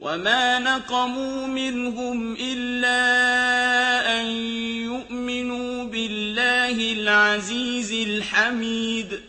وما نقموا منهم إلا أن يؤمنوا بالله العزيز الحميد